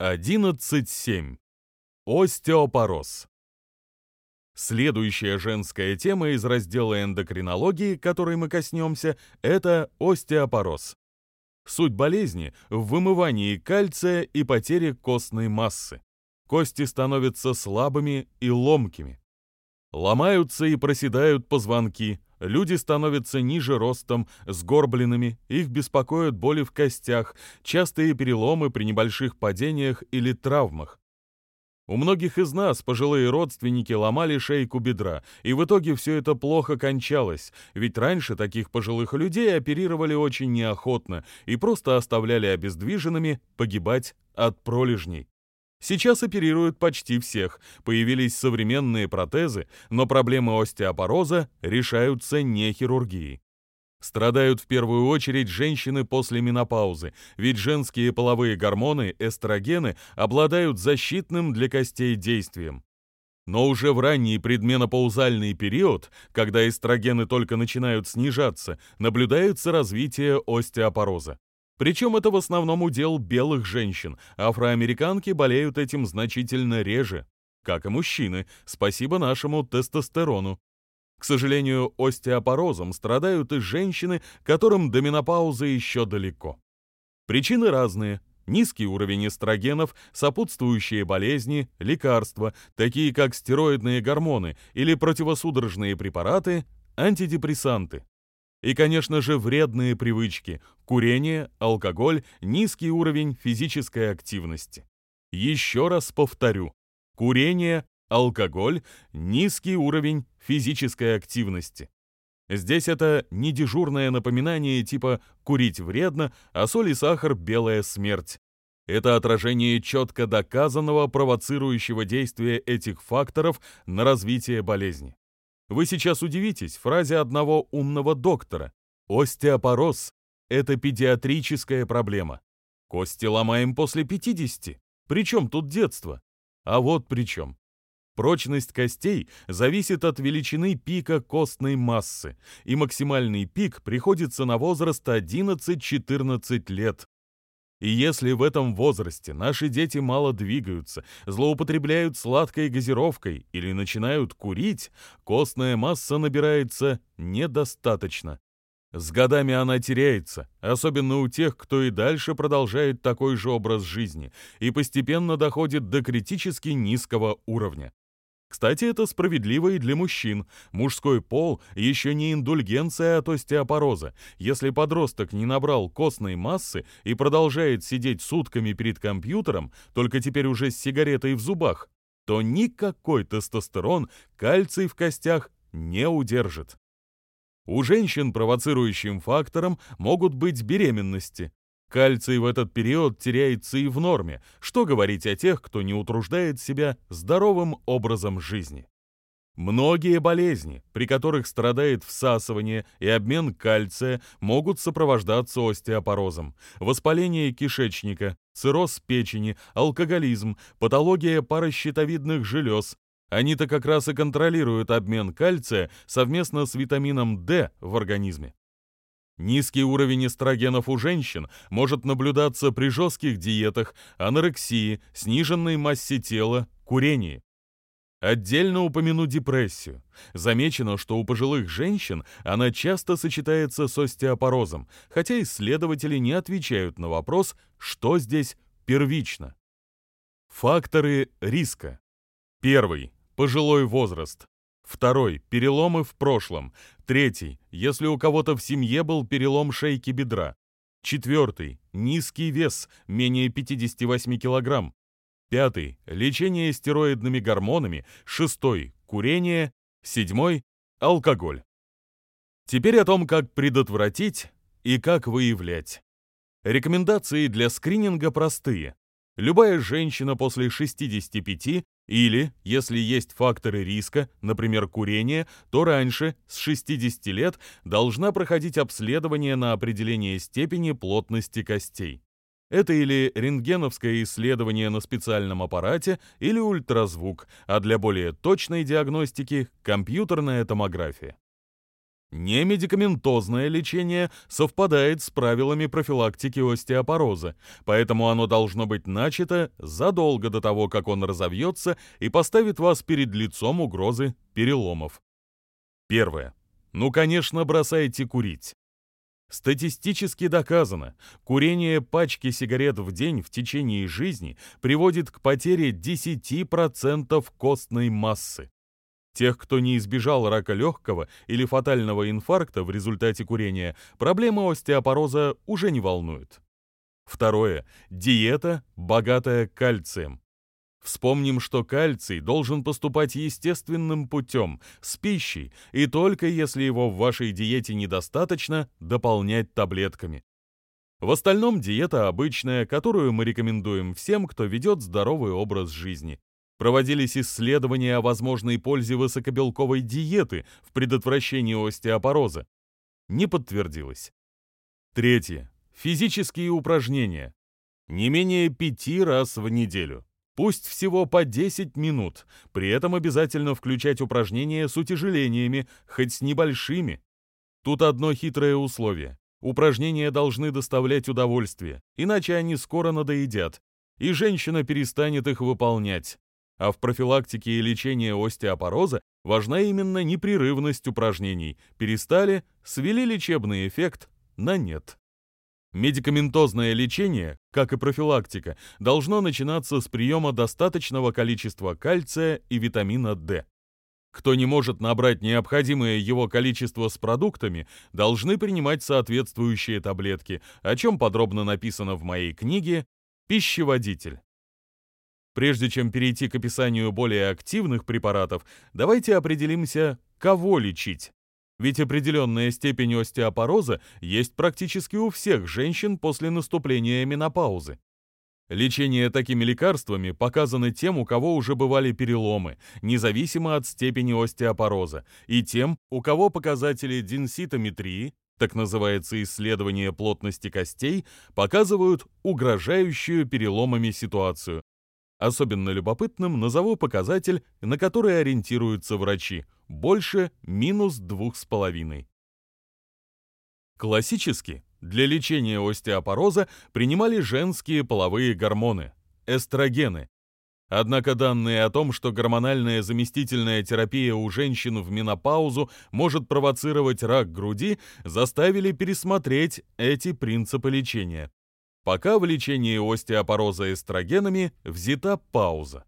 11.7. Остеопороз. Следующая женская тема из раздела эндокринологии, которой мы коснемся, это остеопороз. Суть болезни в вымывании кальция и потере костной массы. Кости становятся слабыми и ломкими. Ломаются и проседают позвонки, Люди становятся ниже ростом, сгорбленными, их беспокоят боли в костях, частые переломы при небольших падениях или травмах. У многих из нас пожилые родственники ломали шейку бедра, и в итоге все это плохо кончалось, ведь раньше таких пожилых людей оперировали очень неохотно и просто оставляли обездвиженными погибать от пролежней. Сейчас оперируют почти всех, появились современные протезы, но проблемы остеопороза решаются не хирургией. Страдают в первую очередь женщины после менопаузы, ведь женские половые гормоны, эстрогены, обладают защитным для костей действием. Но уже в ранний предменопаузальный период, когда эстрогены только начинают снижаться, наблюдается развитие остеопороза. Причем это в основном удел белых женщин, афроамериканки болеют этим значительно реже, как и мужчины, спасибо нашему тестостерону. К сожалению, остеопорозом страдают и женщины, которым до менопаузы еще далеко. Причины разные. Низкий уровень эстрогенов, сопутствующие болезни, лекарства, такие как стероидные гормоны или противосудорожные препараты, антидепрессанты. И, конечно же, вредные привычки – курение, алкоголь, низкий уровень физической активности. Еще раз повторю. Курение, алкоголь, низкий уровень физической активности. Здесь это не дежурное напоминание типа «курить вредно», а соль и сахар – белая смерть. Это отражение четко доказанного провоцирующего действия этих факторов на развитие болезни. Вы сейчас удивитесь фразе одного умного доктора. Остеопороз – это педиатрическая проблема. Кости ломаем после 50. Причем тут детство? А вот при чем. Прочность костей зависит от величины пика костной массы, и максимальный пик приходится на возраст 11-14 лет. И если в этом возрасте наши дети мало двигаются, злоупотребляют сладкой газировкой или начинают курить, костная масса набирается недостаточно. С годами она теряется, особенно у тех, кто и дальше продолжает такой же образ жизни, и постепенно доходит до критически низкого уровня. Кстати, это справедливо и для мужчин. Мужской пол еще не индульгенция от остеопороза. Если подросток не набрал костной массы и продолжает сидеть сутками перед компьютером, только теперь уже с сигаретой в зубах, то никакой тестостерон кальций в костях не удержит. У женщин провоцирующим фактором могут быть беременности, Кальций в этот период теряется и в норме, что говорить о тех, кто не утруждает себя здоровым образом жизни. Многие болезни, при которых страдает всасывание и обмен кальция, могут сопровождаться остеопорозом. Воспаление кишечника, цирроз печени, алкоголизм, патология паращитовидных желез. Они-то как раз и контролируют обмен кальция совместно с витамином D в организме. Низкий уровень эстрогенов у женщин может наблюдаться при жестких диетах, анорексии, сниженной массе тела, курении. Отдельно упомяну депрессию. Замечено, что у пожилых женщин она часто сочетается с остеопорозом, хотя исследователи не отвечают на вопрос, что здесь первично. Факторы риска. Первый. Пожилой возраст. Второй – переломы в прошлом. Третий – если у кого-то в семье был перелом шейки бедра. Четвертый – низкий вес, менее 58 килограмм. Пятый – лечение стероидными гормонами. Шестой – курение. Седьмой – алкоголь. Теперь о том, как предотвратить и как выявлять. Рекомендации для скрининга простые. Любая женщина после 65 или, если есть факторы риска, например, курение, то раньше, с 60 лет, должна проходить обследование на определение степени плотности костей. Это или рентгеновское исследование на специальном аппарате, или ультразвук, а для более точной диагностики – компьютерная томография. Немедикаментозное лечение совпадает с правилами профилактики остеопороза, поэтому оно должно быть начато задолго до того, как он разовьется и поставит вас перед лицом угрозы переломов. Первое. Ну, конечно, бросайте курить. Статистически доказано, курение пачки сигарет в день в течение жизни приводит к потере 10% костной массы. Тех, кто не избежал рака легкого или фатального инфаркта в результате курения, проблема остеопороза уже не волнует. Второе. Диета, богатая кальцием. Вспомним, что кальций должен поступать естественным путем, с пищей, и только если его в вашей диете недостаточно, дополнять таблетками. В остальном диета обычная, которую мы рекомендуем всем, кто ведет здоровый образ жизни. Проводились исследования о возможной пользе высокобелковой диеты в предотвращении остеопороза. Не подтвердилось. Третье. Физические упражнения. Не менее пяти раз в неделю. Пусть всего по 10 минут, при этом обязательно включать упражнения с утяжелениями, хоть с небольшими. Тут одно хитрое условие. Упражнения должны доставлять удовольствие, иначе они скоро надоедят, и женщина перестанет их выполнять. А в профилактике и лечении остеопороза важна именно непрерывность упражнений. Перестали, свели лечебный эффект на нет. Медикаментозное лечение, как и профилактика, должно начинаться с приема достаточного количества кальция и витамина D. Кто не может набрать необходимое его количество с продуктами, должны принимать соответствующие таблетки, о чем подробно написано в моей книге «Пищеводитель». Прежде чем перейти к описанию более активных препаратов, давайте определимся, кого лечить. Ведь определенная степень остеопороза есть практически у всех женщин после наступления менопаузы. Лечение такими лекарствами показано тем, у кого уже бывали переломы, независимо от степени остеопороза, и тем, у кого показатели денситометрии, так называется исследование плотности костей, показывают угрожающую переломами ситуацию. Особенно любопытным назову показатель, на который ориентируются врачи больше минус двух с половиной. Классически для лечения остеопороза принимали женские половые гормоны – эстрогены. Однако данные о том, что гормональная заместительная терапия у женщин в менопаузу может провоцировать рак груди, заставили пересмотреть эти принципы лечения. Пока в лечении остеопороза эстрогенами взята пауза.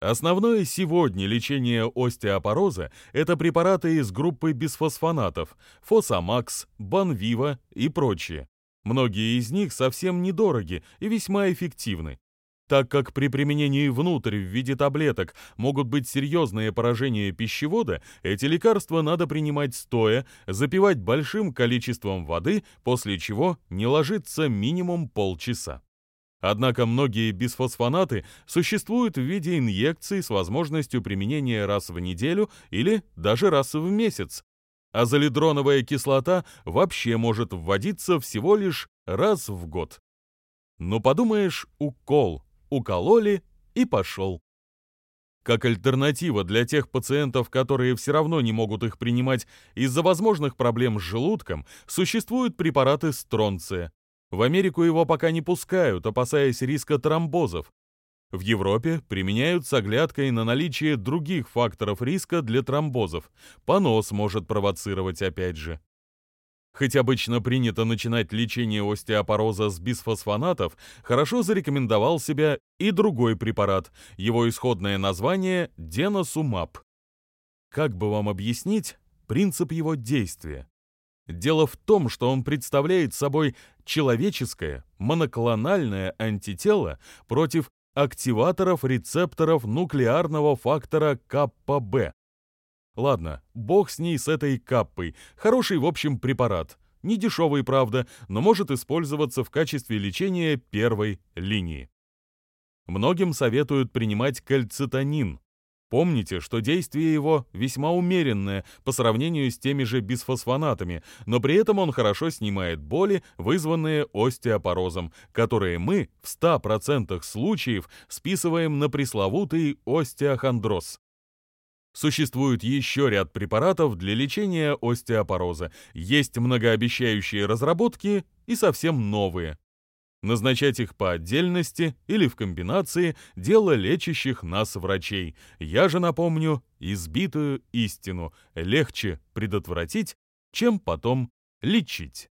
Основное сегодня лечение остеопороза – это препараты из группы бисфосфонатов – Фосамакс, Банвива и прочие. Многие из них совсем недороги и весьма эффективны. Так как при применении внутрь в виде таблеток могут быть серьезные поражения пищевода, эти лекарства надо принимать стоя, запивать большим количеством воды, после чего не ложиться минимум полчаса. Однако многие бисфосфонаты существуют в виде инъекций с возможностью применения раз в неделю или даже раз в месяц. А залидроновая кислота вообще может вводиться всего лишь раз в год. Ну подумаешь, укол. Укололи и пошел. Как альтернатива для тех пациентов, которые все равно не могут их принимать из-за возможных проблем с желудком, существуют препараты стронция. В Америку его пока не пускают, опасаясь риска тромбозов. В Европе применяют с оглядкой на наличие других факторов риска для тромбозов. Понос может провоцировать опять же. Хоть обычно принято начинать лечение остеопороза с бисфосфонатов, хорошо зарекомендовал себя и другой препарат, его исходное название – деносумаб. Как бы вам объяснить принцип его действия? Дело в том, что он представляет собой человеческое моноклональное антитело против активаторов рецепторов нуклеарного фактора КПБ. Ладно, бог с ней с этой каппой. Хороший, в общем, препарат. Не дешевый, правда, но может использоваться в качестве лечения первой линии. Многим советуют принимать кальцитонин, Помните, что действие его весьма умеренное по сравнению с теми же бисфосфонатами, но при этом он хорошо снимает боли, вызванные остеопорозом, которые мы в 100% случаев списываем на пресловутый остеохондроз. Существует еще ряд препаратов для лечения остеопороза. Есть многообещающие разработки и совсем новые. Назначать их по отдельности или в комбинации – дело лечащих нас врачей. Я же напомню избитую истину – легче предотвратить, чем потом лечить.